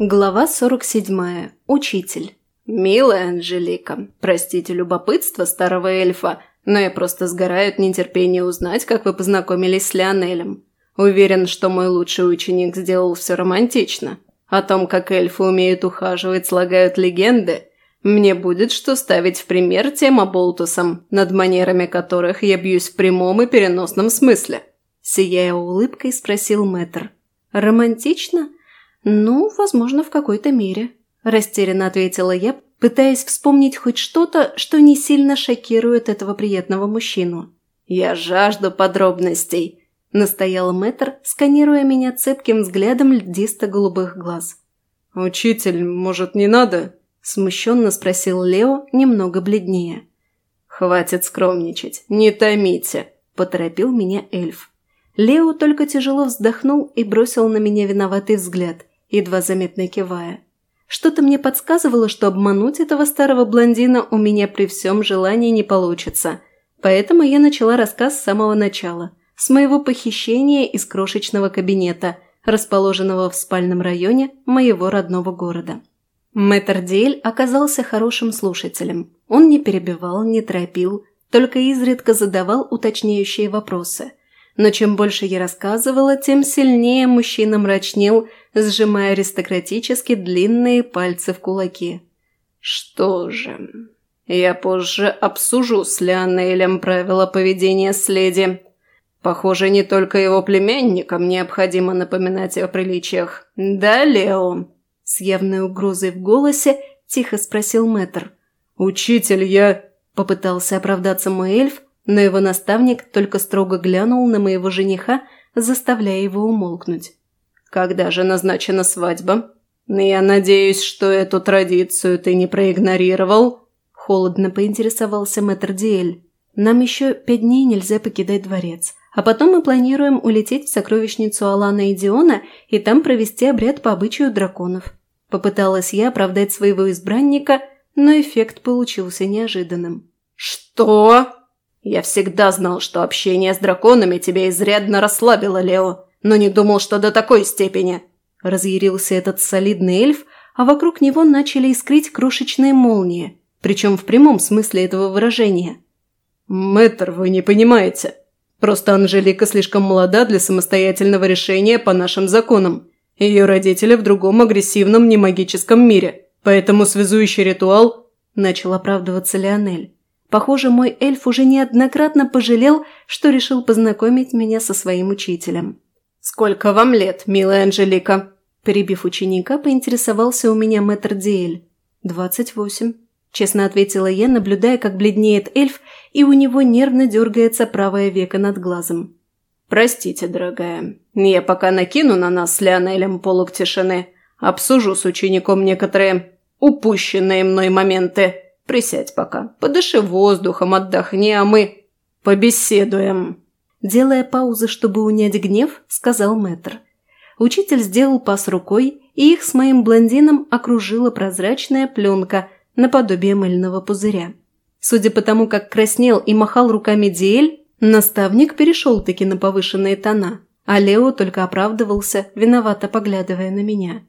Глава 47. Учитель. «Милая Анжелика, простите любопытство старого эльфа, но я просто сгораю от нетерпения узнать, как вы познакомились с Леонелем. Уверен, что мой лучший ученик сделал все романтично. О том, как эльфы умеют ухаживать, слагают легенды. Мне будет что ставить в пример тем оболтусам, над манерами которых я бьюсь в прямом и переносном смысле». Сияя улыбкой, спросил мэтр. «Романтично?» «Ну, возможно, в какой-то мере», – растерянно ответила я, пытаясь вспомнить хоть что-то, что не сильно шокирует этого приятного мужчину. «Я жажду подробностей», – настоял мэтр, сканируя меня цепким взглядом льдисто-голубых глаз. «Учитель, может, не надо?» – смущенно спросил Лео, немного бледнее. «Хватит скромничать, не томите», – поторопил меня эльф. Лео только тяжело вздохнул и бросил на меня виноватый взгляд, едва заметно кивая. Что-то мне подсказывало, что обмануть этого старого блондина у меня при всем желании не получится. Поэтому я начала рассказ с самого начала, с моего похищения из крошечного кабинета, расположенного в спальном районе моего родного города. Мэтр Диэль оказался хорошим слушателем. Он не перебивал, не торопил, только изредка задавал уточняющие вопросы. Но чем больше я рассказывала, тем сильнее мужчина мрачнел, сжимая аристократически длинные пальцы в кулаки. «Что же, я позже обсужу с Леонелем правила поведения с леди. Похоже, не только его племянникам необходимо напоминать о приличиях. Да, Лео?» С явной угрозой в голосе тихо спросил мэтр. «Учитель, я...» – попытался оправдаться мой эльф, но его наставник только строго глянул на моего жениха, заставляя его умолкнуть. «Когда же назначена свадьба?» «Я надеюсь, что эту традицию ты не проигнорировал?» Холодно поинтересовался мэтр Диэль. «Нам еще пять дней нельзя покидать дворец, а потом мы планируем улететь в сокровищницу Алана и Диона и там провести обряд по обычаю драконов». Попыталась я оправдать своего избранника, но эффект получился неожиданным. «Что?» «Я всегда знал, что общение с драконами тебя изрядно расслабило, Лео, но не думал, что до такой степени!» Разъярился этот солидный эльф, а вокруг него начали искрить крошечные молнии, причем в прямом смысле этого выражения. «Мэтр, вы не понимаете. Просто Анжелика слишком молода для самостоятельного решения по нашим законам. Ее родители в другом агрессивном немагическом мире, поэтому связующий ритуал...» – начал оправдываться Леонель. Похоже, мой эльф уже неоднократно пожалел, что решил познакомить меня со своим учителем. «Сколько вам лет, милая Анжелика?» Перебив ученика, поинтересовался у меня мэтр Диэль. «Двадцать восемь», – честно ответила я, наблюдая, как бледнеет эльф, и у него нервно дергается правое веко над глазом. «Простите, дорогая, я пока накину на нас с Леонелем полок тишины, обсужу с учеником некоторые упущенные мной моменты». Присядь пока, подыши воздухом, отдохни, а мы побеседуем». Делая паузы, чтобы унять гнев, сказал мэтр. Учитель сделал пас рукой, и их с моим блондином окружила прозрачная пленка наподобие мыльного пузыря. Судя по тому, как краснел и махал руками Диэль, наставник перешел-таки на повышенные тона, а Лео только оправдывался, виновато поглядывая на меня.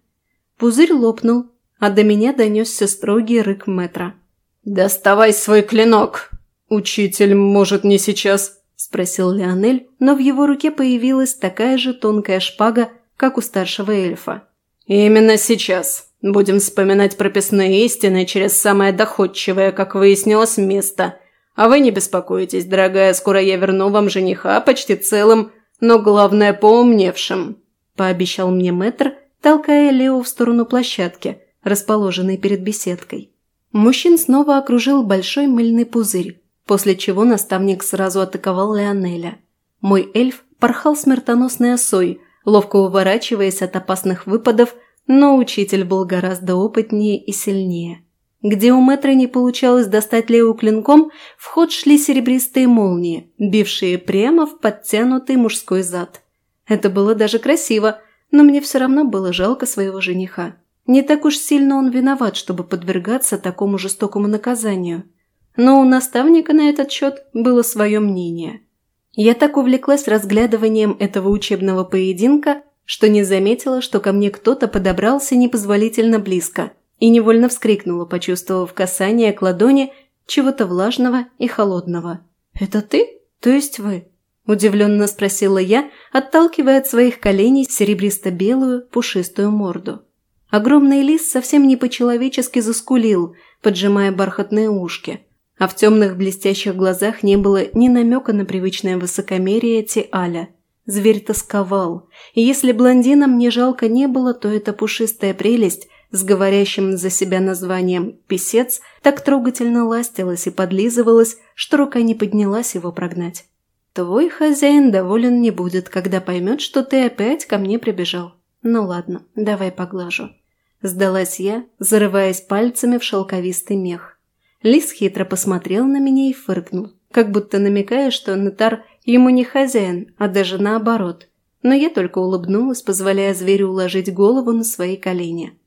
Пузырь лопнул, а до меня донесся строгий рык мэтра. «Доставай свой клинок!» «Учитель, может, не сейчас?» – спросил Леонель, но в его руке появилась такая же тонкая шпага, как у старшего эльфа. «Именно сейчас. Будем вспоминать прописные истины через самое доходчивое, как выяснилось, место. А вы не беспокойтесь, дорогая, скоро я верну вам жениха почти целым, но главное поумневшим», – пообещал мне мэтр, толкая Лео в сторону площадки, расположенной перед беседкой. Мужчин снова окружил большой мыльный пузырь, после чего наставник сразу атаковал Леонеля. Мой эльф порхал смертоносной осой, ловко уворачиваясь от опасных выпадов, но учитель был гораздо опытнее и сильнее. Где у мэтра не получалось достать Лео клинком, в ход шли серебристые молнии, бившие прямо в подтянутый мужской зад. Это было даже красиво, но мне все равно было жалко своего жениха. Не так уж сильно он виноват, чтобы подвергаться такому жестокому наказанию. Но у наставника на этот счет было свое мнение. Я так увлеклась разглядыванием этого учебного поединка, что не заметила, что ко мне кто-то подобрался непозволительно близко, и невольно вскрикнула, почувствовав касание к ладони чего-то влажного и холодного. «Это ты? То есть вы?» – удивленно спросила я, отталкивая от своих коленей серебристо-белую пушистую морду. Огромный лис совсем не по-человечески заскулил, поджимая бархатные ушки, а в темных блестящих глазах не было ни намека на привычное высокомерие Тиаля. Зверь тосковал, и если блондина мне жалко не было, то эта пушистая прелесть с говорящим за себя названием «писец» так трогательно ластилась и подлизывалась, что рука не поднялась его прогнать. «Твой хозяин доволен не будет, когда поймет, что ты опять ко мне прибежал. Ну ладно, давай поглажу». Сдалась я, зарываясь пальцами в шелковистый мех. Лис хитро посмотрел на меня и фыркнул, как будто намекая, что Нетар ему не хозяин, а даже наоборот. Но я только улыбнулась, позволяя зверю уложить голову на свои колени.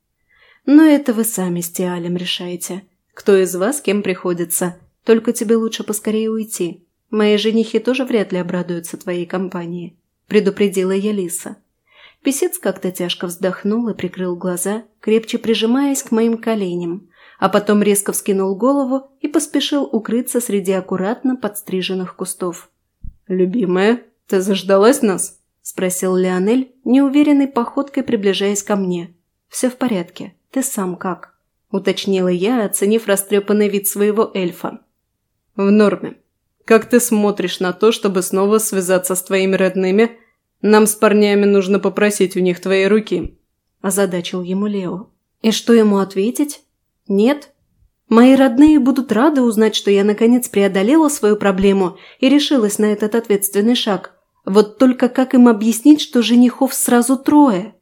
«Но это вы сами с Тиалем решаете. Кто из вас кем приходится. Только тебе лучше поскорее уйти. Мои женихи тоже вряд ли обрадуются твоей компании», – предупредила я Лиса. Песец как-то тяжко вздохнул и прикрыл глаза, крепче прижимаясь к моим коленям, а потом резко вскинул голову и поспешил укрыться среди аккуратно подстриженных кустов. «Любимая, ты заждалась нас?» – спросил Леонель, неуверенной походкой приближаясь ко мне. «Все в порядке. Ты сам как?» – уточнила я, оценив растрепанный вид своего эльфа. «В норме. Как ты смотришь на то, чтобы снова связаться с твоими родными нам с парнями нужно попросить у них твоей руки», – озадачил ему Лео. «И что ему ответить? Нет? Мои родные будут рады узнать, что я наконец преодолела свою проблему и решилась на этот ответственный шаг. Вот только как им объяснить, что женихов сразу трое?»